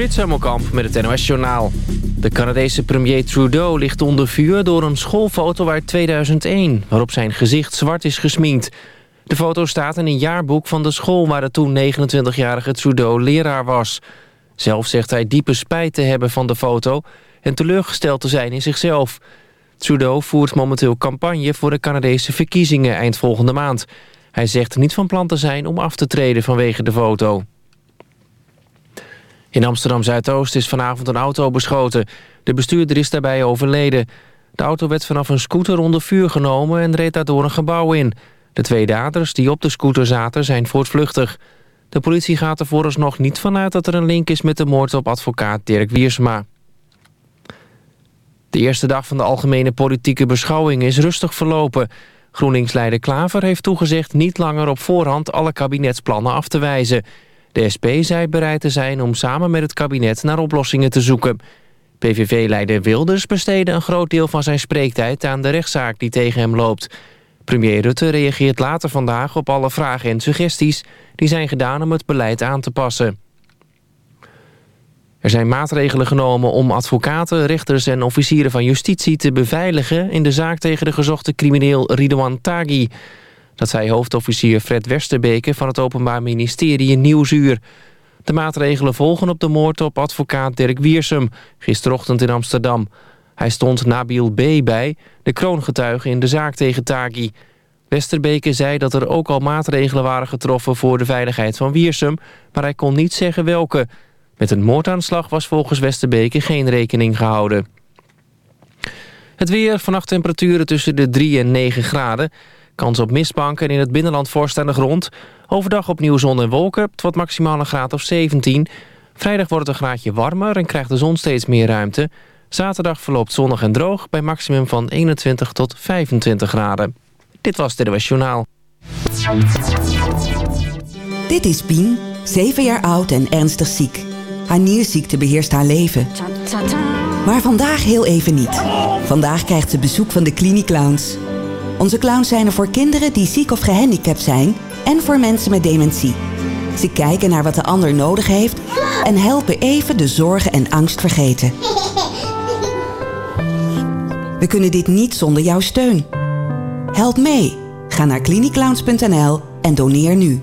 Frits Hemmelkamp met het NOS Journaal. De Canadese premier Trudeau ligt onder vuur door een schoolfoto uit 2001... waarop zijn gezicht zwart is gesminkt. De foto staat in een jaarboek van de school... waar de toen 29-jarige Trudeau leraar was. Zelf zegt hij diepe spijt te hebben van de foto... en teleurgesteld te zijn in zichzelf. Trudeau voert momenteel campagne voor de Canadese verkiezingen eind volgende maand. Hij zegt niet van plan te zijn om af te treden vanwege de foto. In Amsterdam-Zuidoost is vanavond een auto beschoten. De bestuurder is daarbij overleden. De auto werd vanaf een scooter onder vuur genomen en reed daardoor een gebouw in. De twee daders die op de scooter zaten zijn voortvluchtig. De politie gaat er vooralsnog niet vanuit dat er een link is met de moord op advocaat Dirk Wiersma. De eerste dag van de algemene politieke beschouwing is rustig verlopen. GroenLinks-leider Klaver heeft toegezegd niet langer op voorhand alle kabinetsplannen af te wijzen. De SP zei bereid te zijn om samen met het kabinet naar oplossingen te zoeken. PVV-leider Wilders besteedde een groot deel van zijn spreektijd aan de rechtszaak die tegen hem loopt. Premier Rutte reageert later vandaag op alle vragen en suggesties die zijn gedaan om het beleid aan te passen. Er zijn maatregelen genomen om advocaten, rechters en officieren van justitie te beveiligen in de zaak tegen de gezochte crimineel Ridouan Taghi. Dat zei hoofdofficier Fred Westerbeke van het Openbaar Ministerie in Nieuwsuur. De maatregelen volgen op de moord op advocaat Dirk Wiersum... gisterochtend in Amsterdam. Hij stond Nabil B. bij, de kroongetuige in de zaak tegen Taghi. Westerbeke zei dat er ook al maatregelen waren getroffen... voor de veiligheid van Wiersum, maar hij kon niet zeggen welke. Met een moordaanslag was volgens Westerbeke geen rekening gehouden. Het weer, vannacht temperaturen tussen de 3 en 9 graden... Kans op mistbanken en in het binnenland vorst aan de grond. Overdag opnieuw zon en wolken. Het wordt maximaal een graad of 17. Vrijdag wordt het een graadje warmer en krijgt de zon steeds meer ruimte. Zaterdag verloopt zonnig en droog bij maximum van 21 tot 25 graden. Dit was het NOS Journaal. Dit is Pien, 7 jaar oud en ernstig ziek. Haar nierziekte beheerst haar leven. Maar vandaag heel even niet. Vandaag krijgt ze bezoek van de Cliniclowns. Onze clowns zijn er voor kinderen die ziek of gehandicapt zijn... en voor mensen met dementie. Ze kijken naar wat de ander nodig heeft... en helpen even de zorgen en angst vergeten. We kunnen dit niet zonder jouw steun. Help mee. Ga naar cliniclowns.nl en doneer nu.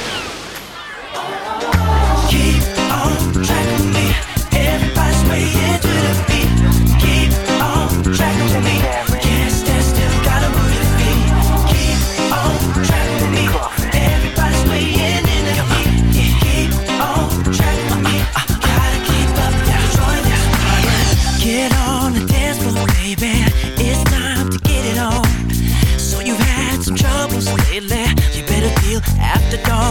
the dog.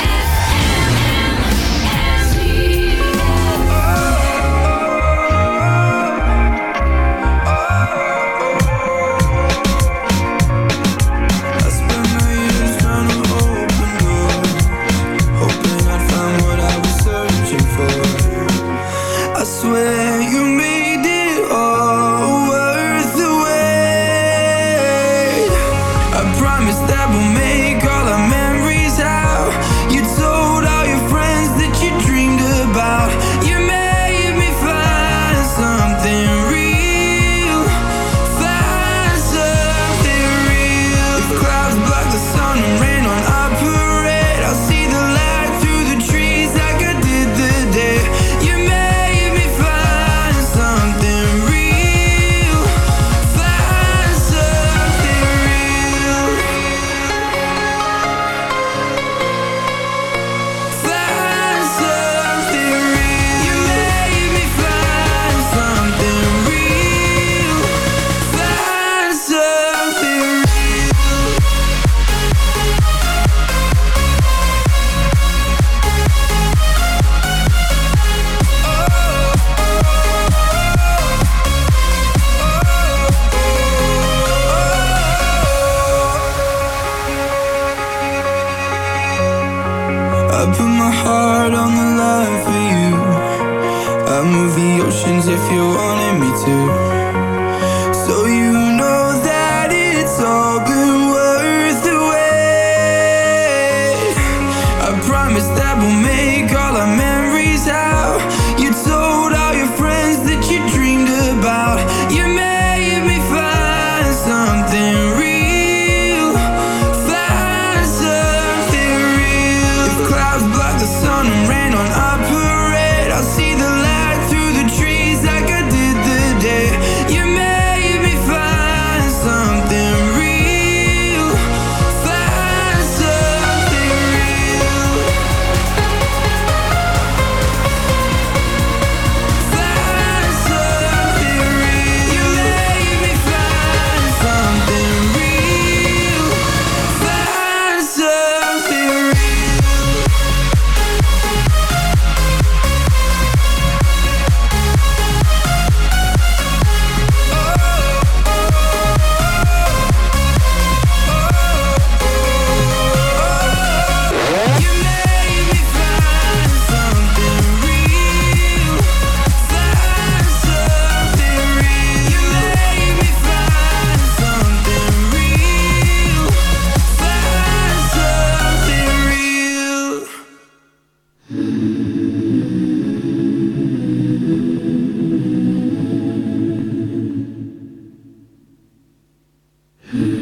Mm-hmm.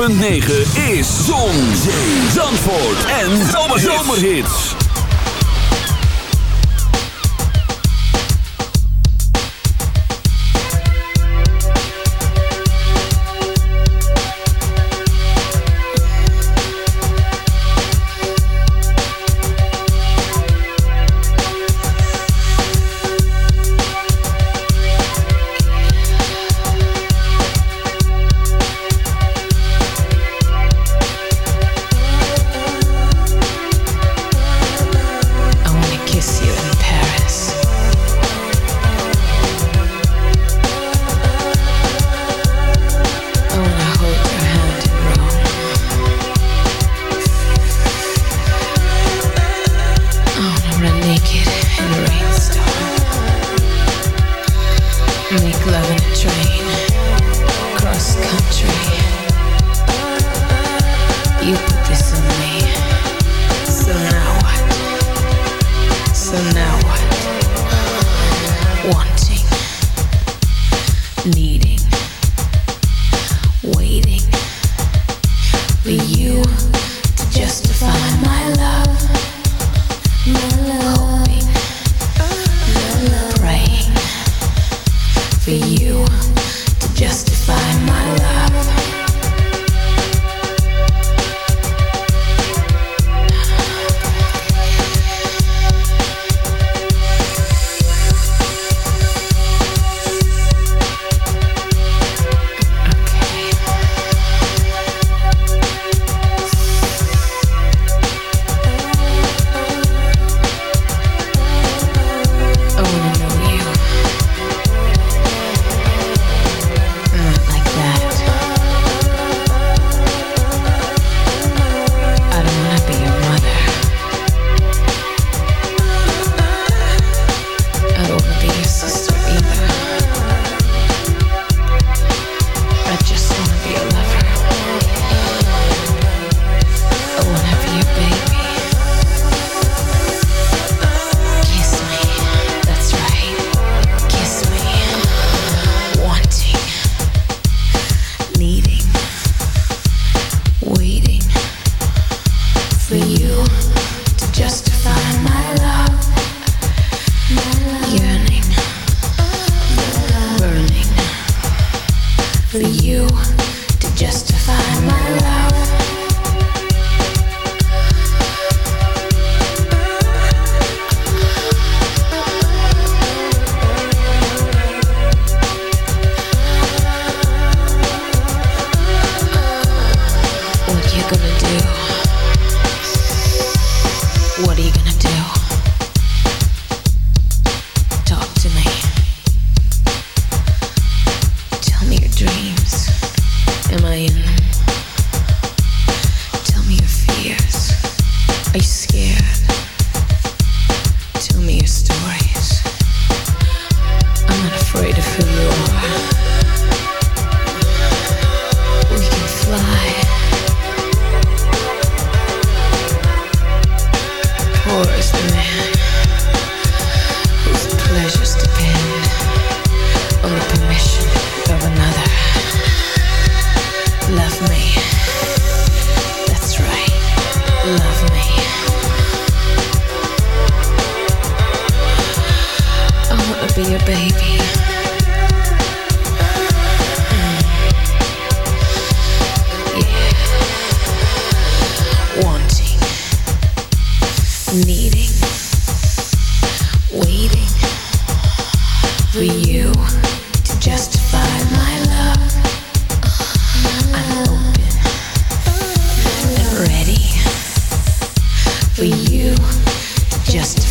106.9 is Zon, Zee, Zandvoort en. I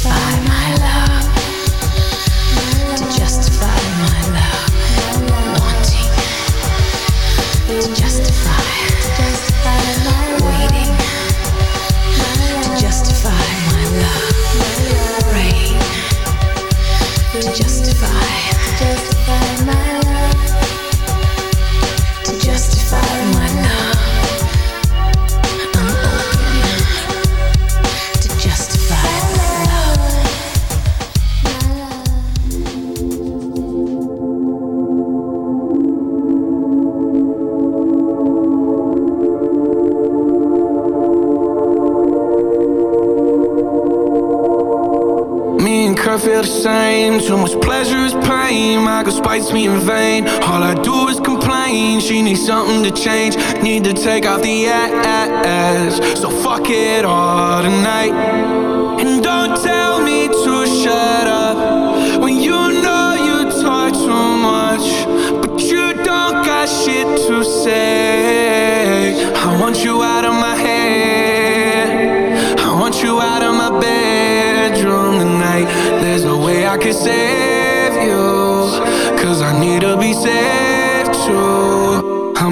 find my love. to change, need to take off the ass. So fuck it all tonight. And don't tell me to shut up when you know you talk too much, but you don't got shit to say. I want you out of my head, I want you out of my bedroom tonight. There's no way I could save you, cause I need to be saved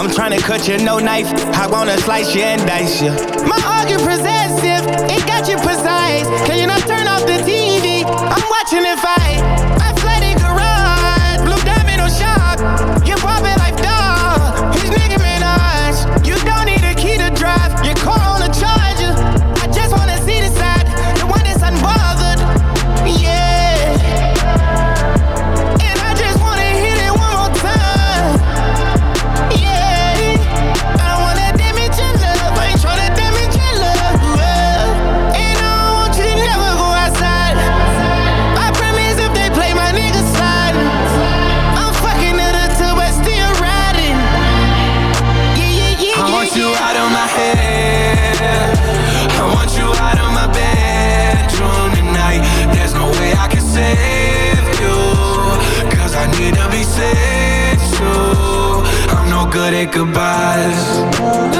I'm trying to cut you, no knife. I wanna slice you and dice you. My argument possessive, it got you precise. Can you not turn off the TV? I'm watching it fire. goodbyes.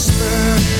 whisper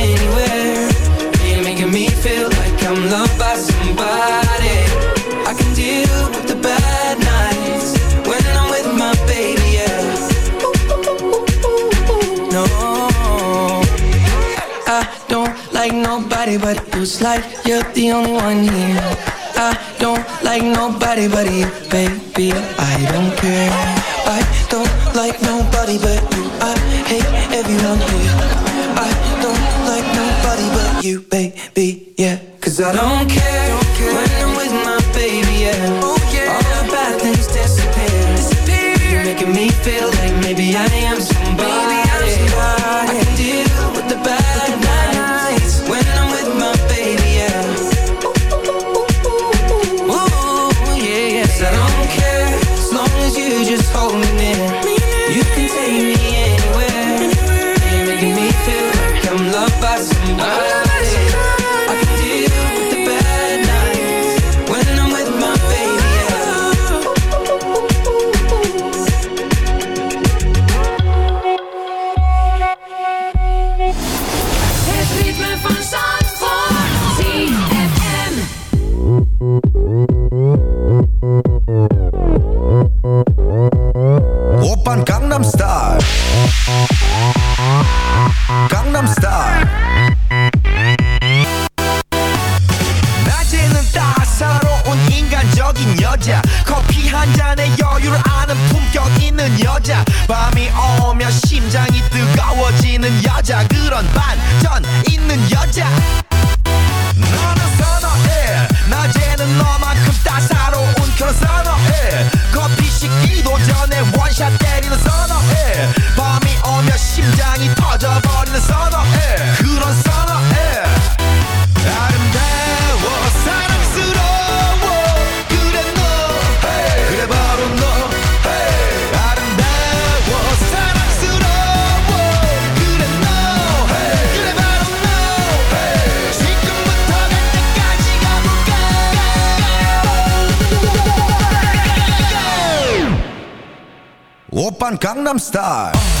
like you're the only one here. I don't like nobody but you, baby. I don't care. I don't like nobody but you. I hate everyone here. I don't like nobody but you, baby. Yeah, cause I don't care, when I'm with my baby. Yeah, oh, all the bad things disappear. disappear. Making me feel. Gangnam Style.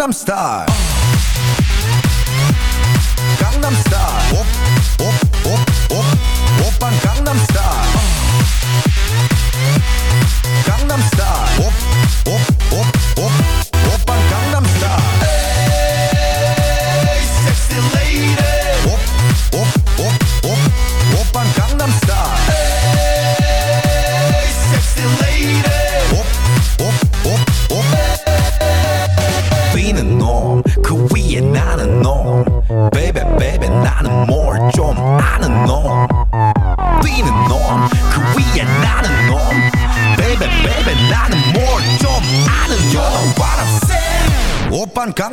Gangnam Style.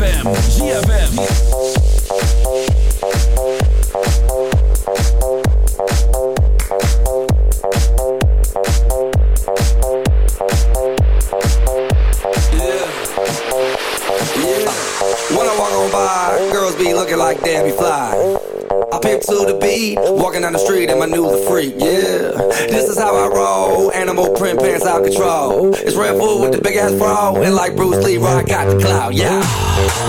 ZFM. ZFM. the beat. Walking down the street and my new the freak, yeah. This is how I roll. Animal print pants out control. It's Red food with the big ass bra. And like Bruce Lee, I got the clout, yeah.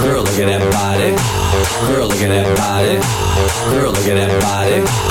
Girl, look at that body. Girl, look at that body. Girl, look at that body.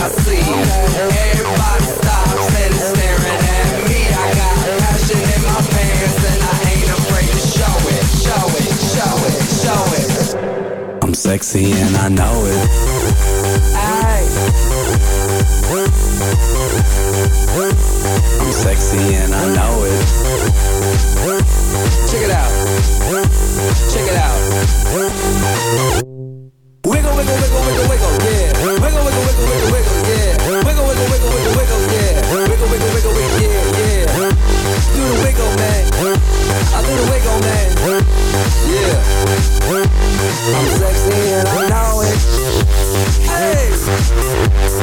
see. Everybody stops and staring at me. I got passion in my pants and I ain't afraid to show it, show it, show it, show it. I'm sexy and I know it. I'm sexy and I know it. Check it out. Check it out. Wiggle, wiggle, wiggle, wiggle, wiggle, yeah. Wiggle, man. Yeah. I'm sexy and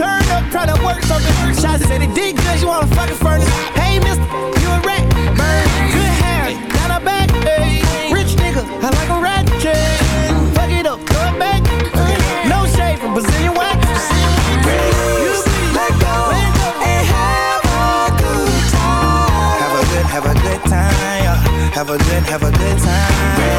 turn up, trying to work something. Shots said it did good, you wanna fucking furnace. Hey, mister, you a rat. Burn, good hair, down her back. Hey, rich nigga, I like a rat chain. Fuck it up, it back. No shade from Brazilian wax. You let go and have a good time. Have a good, have a good time. Have a good, have a good time.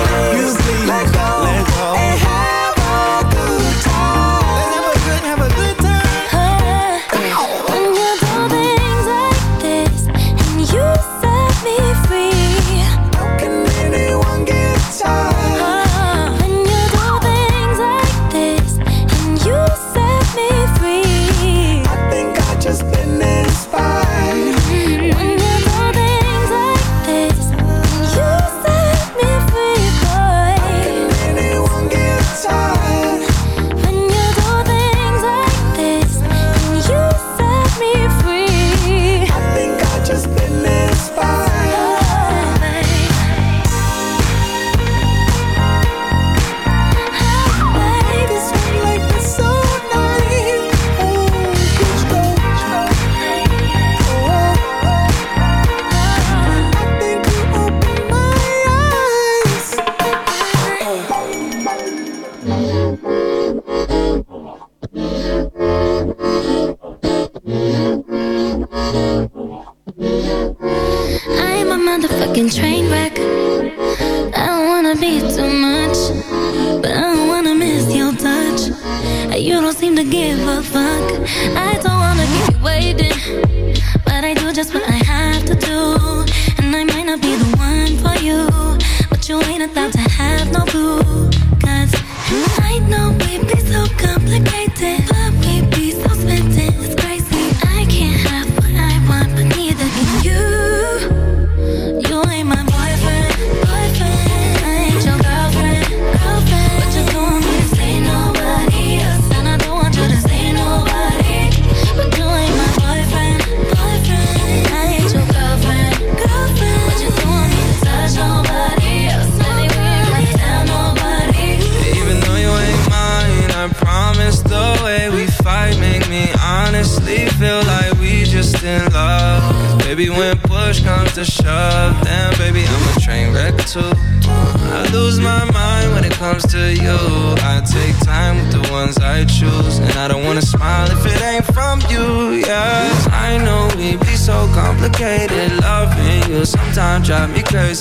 Shows.